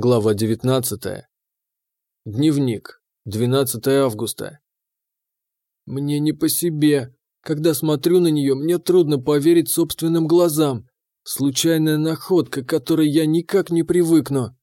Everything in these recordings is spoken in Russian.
Глава 19. Дневник. 12 августа. Мне не по себе. Когда смотрю на нее, мне трудно поверить собственным глазам. Случайная находка, к которой я никак не привыкну.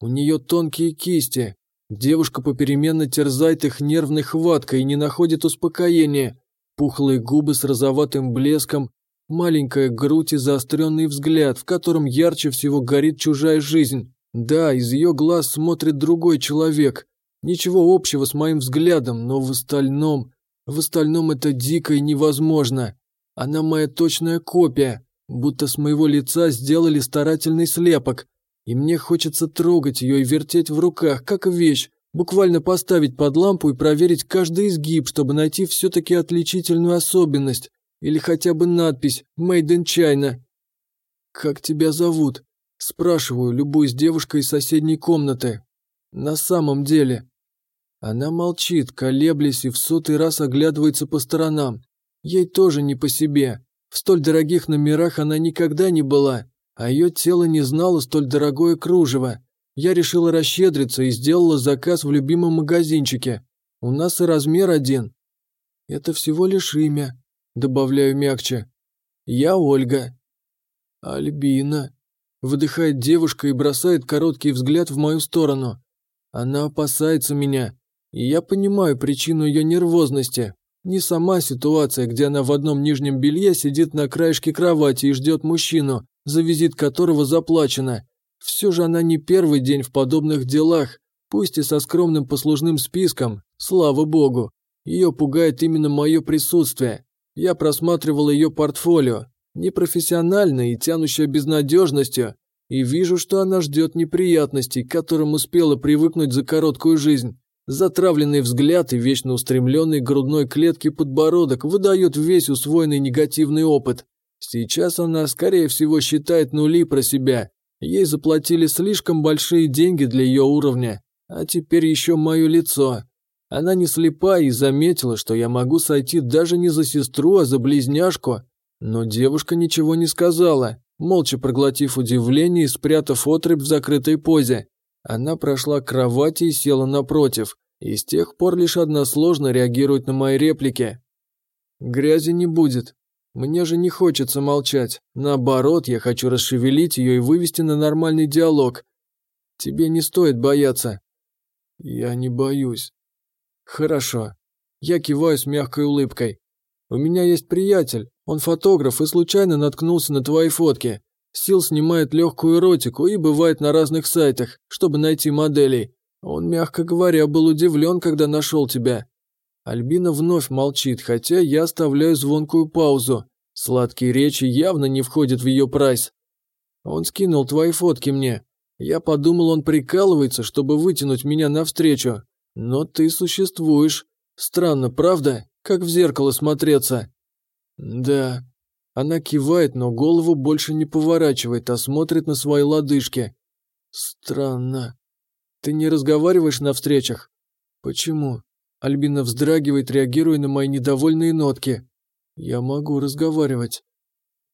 У нее тонкие кисти. Девушка попеременно терзает их нервной хваткой и не находит успокоения. Пухлые губы с розоватым блеском, маленькая грудь и заостренный взгляд, в котором ярче всего горит чужая жизнь. Да, из ее глаз смотрит другой человек. Ничего общего с моим взглядом, но в остальном... В остальном это дико и невозможно. Она моя точная копия, будто с моего лица сделали старательный слепок. И мне хочется трогать ее и вертеть в руках, как вещь, буквально поставить под лампу и проверить каждый изгиб, чтобы найти все-таки отличительную особенность. Или хотя бы надпись «Made in China». «Как тебя зовут?» Спрашиваю любую с девушкой из соседней комнаты. На самом деле. Она молчит, колеблясь и в сотый раз оглядывается по сторонам. Ей тоже не по себе. В столь дорогих номерах она никогда не была, а ее тело не знало столь дорогое кружево. Я решила расщедриться и сделала заказ в любимом магазинчике. У нас и размер один. Это всего лишь имя, добавляю мягче. Я Ольга. Альбина. Выдыхает девушка и бросает короткий взгляд в мою сторону. Она опасается меня, и я понимаю причину ее нервозности. Не сама ситуация, где она в одном нижнем белье сидит на краешке кровати и ждет мужчину, за визит которого заплачено. Все же она не первый день в подобных делах, пусть и со скромным послужным списком, слава богу. Ее пугает именно мое присутствие. Я просматривал ее портфолио, непрофессиональной и тянущая безнадежностью, и вижу, что она ждет неприятностей, к которым успела привыкнуть за короткую жизнь. Затравленный взгляд и вечно устремленный грудной клетке подбородок выдают весь усвоенный негативный опыт. Сейчас она, скорее всего, считает нули про себя. Ей заплатили слишком большие деньги для ее уровня. А теперь еще мое лицо. Она не слепа и заметила, что я могу сойти даже не за сестру, а за близняшку. Но девушка ничего не сказала, молча проглотив удивление и спрятав отрыбь в закрытой позе. Она прошла к кровати и села напротив, и с тех пор лишь односложно реагирует на мои реплики. «Грязи не будет. Мне же не хочется молчать. Наоборот, я хочу расшевелить ее и вывести на нормальный диалог. Тебе не стоит бояться». «Я не боюсь». «Хорошо». Я киваю с мягкой улыбкой. «У меня есть приятель, он фотограф и случайно наткнулся на твои фотки. Сил снимает легкую эротику и бывает на разных сайтах, чтобы найти моделей. Он, мягко говоря, был удивлен, когда нашел тебя. Альбина вновь молчит, хотя я оставляю звонкую паузу. Сладкие речи явно не входят в ее прайс. Он скинул твои фотки мне. Я подумал, он прикалывается, чтобы вытянуть меня навстречу. Но ты существуешь. Странно, правда? Как в зеркало смотреться. «Да». Она кивает, но голову больше не поворачивает, а смотрит на свои лодыжки. «Странно. Ты не разговариваешь на встречах?» «Почему?» Альбина вздрагивает, реагируя на мои недовольные нотки. «Я могу разговаривать».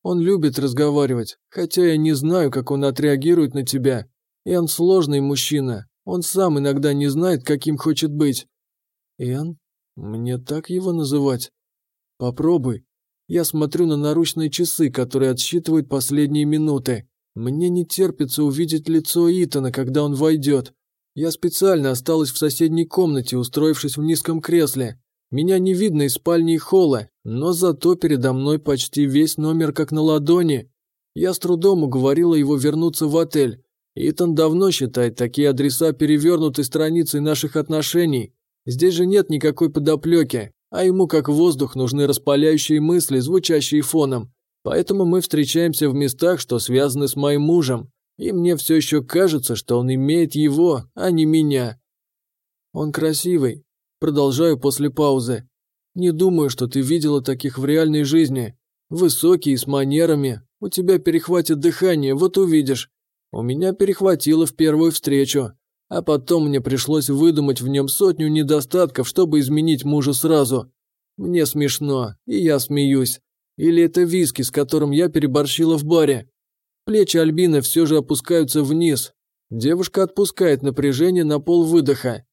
Он любит разговаривать, хотя я не знаю, как он отреагирует на тебя. Эн сложный мужчина, он сам иногда не знает, каким хочет быть. Эн? Мне так его называть? Попробуй. Я смотрю на наручные часы, которые отсчитывают последние минуты. Мне не терпится увидеть лицо Итана, когда он войдет. Я специально осталась в соседней комнате, устроившись в низком кресле. Меня не видно из спальни и холла, но зато передо мной почти весь номер как на ладони. Я с трудом уговорила его вернуться в отель. Итан давно считает такие адреса перевернутой страницей наших отношений. Здесь же нет никакой подоплеки а ему как воздух нужны распаляющие мысли, звучащие фоном. Поэтому мы встречаемся в местах, что связаны с моим мужем, и мне все еще кажется, что он имеет его, а не меня. Он красивый. Продолжаю после паузы. Не думаю, что ты видела таких в реальной жизни. Высокий, с манерами. У тебя перехватит дыхание, вот увидишь. У меня перехватило в первую встречу. А потом мне пришлось выдумать в нем сотню недостатков, чтобы изменить мужа сразу. Мне смешно, и я смеюсь. Или это виски, с которым я переборщила в баре. Плечи Альбины все же опускаются вниз. Девушка отпускает напряжение на пол выдоха.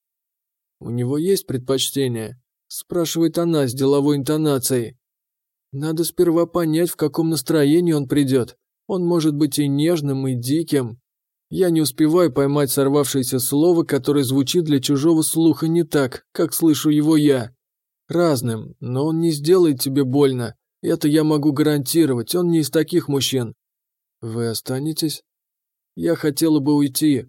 «У него есть предпочтение?» – спрашивает она с деловой интонацией. «Надо сперва понять, в каком настроении он придет. Он может быть и нежным, и диким. Я не успеваю поймать сорвавшееся слово, которое звучит для чужого слуха не так, как слышу его я. Разным, но он не сделает тебе больно. Это я могу гарантировать, он не из таких мужчин. Вы останетесь? Я хотела бы уйти.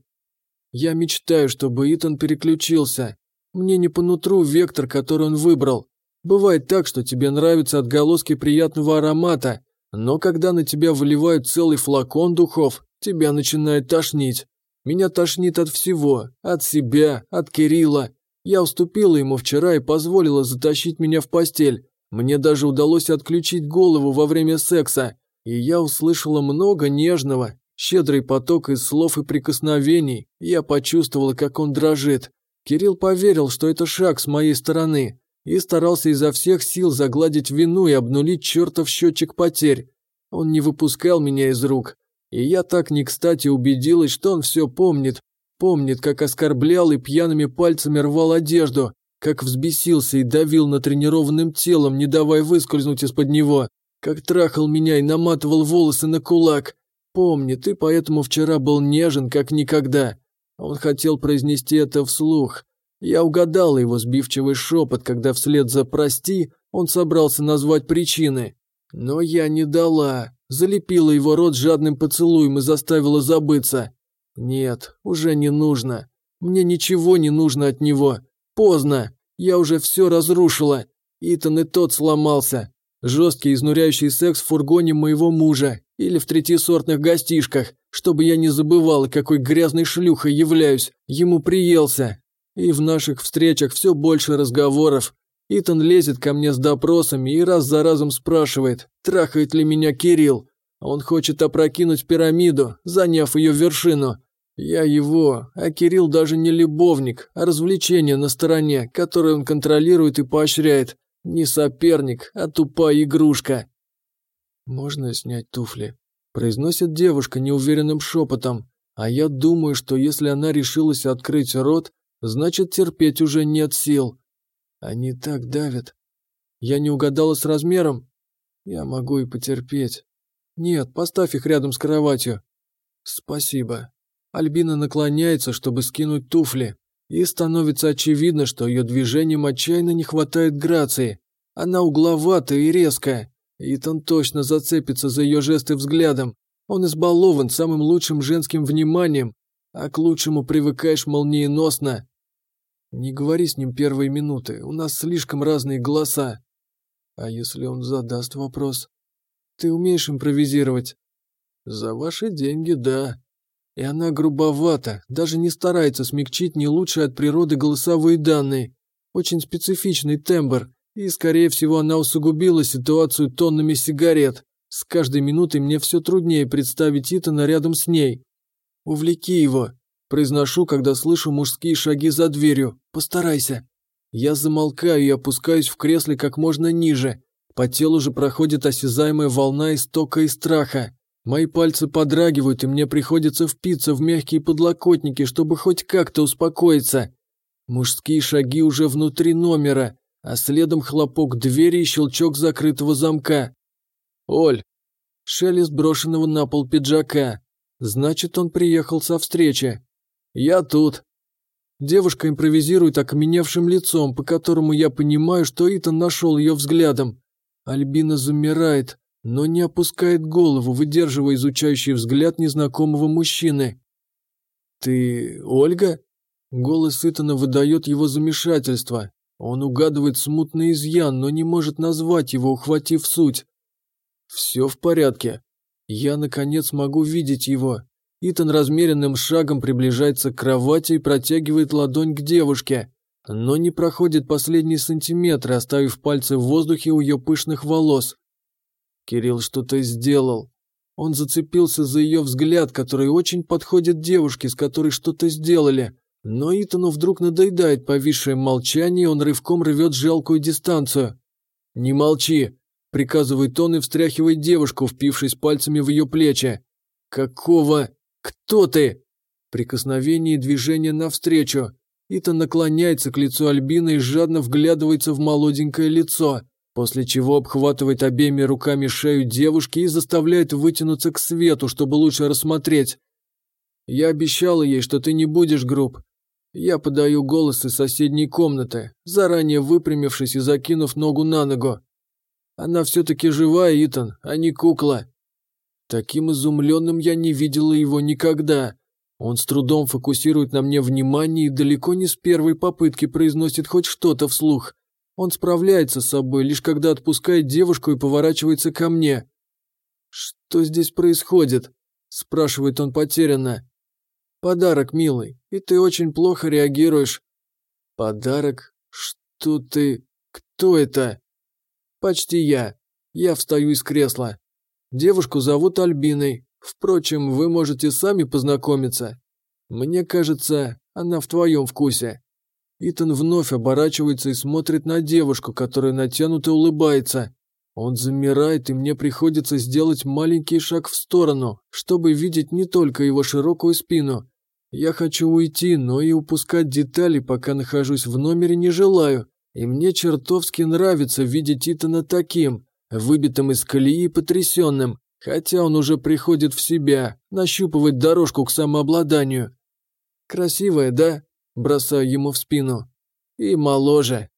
Я мечтаю, чтобы Итан переключился. Мне не по нутру вектор, который он выбрал. Бывает так, что тебе нравятся отголоски приятного аромата, но когда на тебя выливают целый флакон духов, тебя начинает тошнить. Меня тошнит от всего, от себя, от Кирилла. Я уступила ему вчера и позволила затащить меня в постель. Мне даже удалось отключить голову во время секса, и я услышала много нежного, щедрый поток из слов и прикосновений. Я почувствовала, как он дрожит. Кирилл поверил, что это шаг с моей стороны, и старался изо всех сил загладить вину и обнулить чертов счетчик потерь. Он не выпускал меня из рук, и я так не кстати убедилась, что он все помнит. Помнит, как оскорблял и пьяными пальцами рвал одежду, как взбесился и давил натренированным телом, не давая выскользнуть из-под него, как трахал меня и наматывал волосы на кулак. Помнит, и поэтому вчера был нежен, как никогда. Он хотел произнести это вслух, я угадала его сбивчивый шепот, когда вслед за «прости» он собрался назвать причины. Но я не дала, залепила его рот жадным поцелуем и заставила забыться. Нет, уже не нужно. Мне ничего не нужно от него. Поздно. Я уже все разрушила. Итан и тот сломался. Жесткий изнуряющий секс в фургоне моего мужа или в третьесортных гостишках, чтобы я не забывала, какой грязной шлюхой являюсь. Ему приелся, и в наших встречах все больше разговоров. Итан лезет ко мне с допросами и раз за разом спрашивает, трахает ли меня Кирилл. Он хочет опрокинуть пирамиду, заняв ее вершину. Я его, а Кирилл даже не любовник, а развлечение на стороне, которое он контролирует и поощряет. Не соперник, а тупая игрушка. «Можно снять туфли?» – произносит девушка неуверенным шепотом. А я думаю, что если она решилась открыть рот, Значит, терпеть уже нет сил. Они так давят. Я не угадала с размером. Я могу и потерпеть. Нет, поставь их рядом с кроватью. Спасибо. Альбина наклоняется, чтобы скинуть туфли. И становится очевидно, что ее движением отчаянно не хватает грации. Она угловатая и резкая. Итан точно зацепится за ее жесты взглядом. Он избалован самым лучшим женским вниманием, а к лучшему привыкаешь молниеносно. Не говори с ним первые минуты, у нас слишком разные голоса. А если он задаст вопрос? Ты умеешь импровизировать? За ваши деньги, да. И она грубовата, даже не старается смягчить не лучшие от природы голосовые данные. Очень специфичный тембр, и, скорее всего, она усугубила ситуацию тоннами сигарет. С каждой минутой мне все труднее представить Итана рядом с ней. Увлеки его, Произношу, когда слышу мужские шаги за дверью. Постарайся. Я замолкаю и опускаюсь в кресле как можно ниже. По телу же проходит осязаемая волна истока и страха. Мои пальцы подрагивают, и мне приходится впиться в мягкие подлокотники, чтобы хоть как-то успокоиться. Мужские шаги уже внутри номера, а следом хлопок двери и щелчок закрытого замка. «Оль!» Шелест брошенного на пол пиджака. Значит, он приехал со встречи. «Я тут». Девушка импровизирует окаменевшим лицом, по которому я понимаю, что Итан нашел ее взглядом. Альбина замирает, но не опускает голову, выдерживая изучающий взгляд незнакомого мужчины. «Ты Ольга?» Голос Итана выдает его замешательство. Он угадывает смутный изъян, но не может назвать его, ухватив суть. «Все в порядке. Я, наконец, могу видеть его. Итан размеренным шагом приближается к кровати и протягивает ладонь к девушке, но не проходит последние сантиметры, оставив пальцы в воздухе у ее пышных волос. Кирилл что-то сделал. Он зацепился за ее взгляд, который очень подходит девушке, с которой что-то сделали. Но Итану вдруг надоедает повисшее молчание, и он рывком рвет жалкую дистанцию. «Не молчи!» – приказывает он и встряхивает девушку, впившись пальцами в ее плечи. «Какого?» «Кто ты?» прикосновение и движение навстречу. Итан наклоняется к лицу Альбины и жадно вглядывается в молоденькое лицо, после чего обхватывает обеими руками шею девушки и заставляет вытянуться к свету, чтобы лучше рассмотреть. «Я обещала ей, что ты не будешь груб. Я подаю голос из соседней комнаты, заранее выпрямившись и закинув ногу на ногу. Она все-таки живая, Итан, а не кукла. Таким изумленным я не видела его никогда. Он с трудом фокусирует на мне внимание и далеко не с первой попытки произносит хоть что-то вслух. Он справляется с собой, лишь когда отпускает девушку и поворачивается ко мне. «Что здесь происходит?» – спрашивает он потерянно. «Подарок, милый, и ты очень плохо реагируешь». «Подарок? Что ты... Кто это?» «Почти я. Я встаю из кресла. Девушку зовут Альбиной. Впрочем, вы можете сами познакомиться. Мне кажется, она в твоем вкусе». Итан вновь оборачивается и смотрит на девушку, которая натянуто улыбается. Он замирает, и мне приходится сделать маленький шаг в сторону, чтобы видеть не только его широкую спину. Я хочу уйти, но и упускать детали, пока нахожусь в номере, не желаю. И мне чертовски нравится видеть Итана таким, выбитым из колеи и потрясенным, хотя он уже приходит в себя, нащупывает дорожку к самообладанию. «Красивая, да?» – бросаю ему в спину. «И моложе»,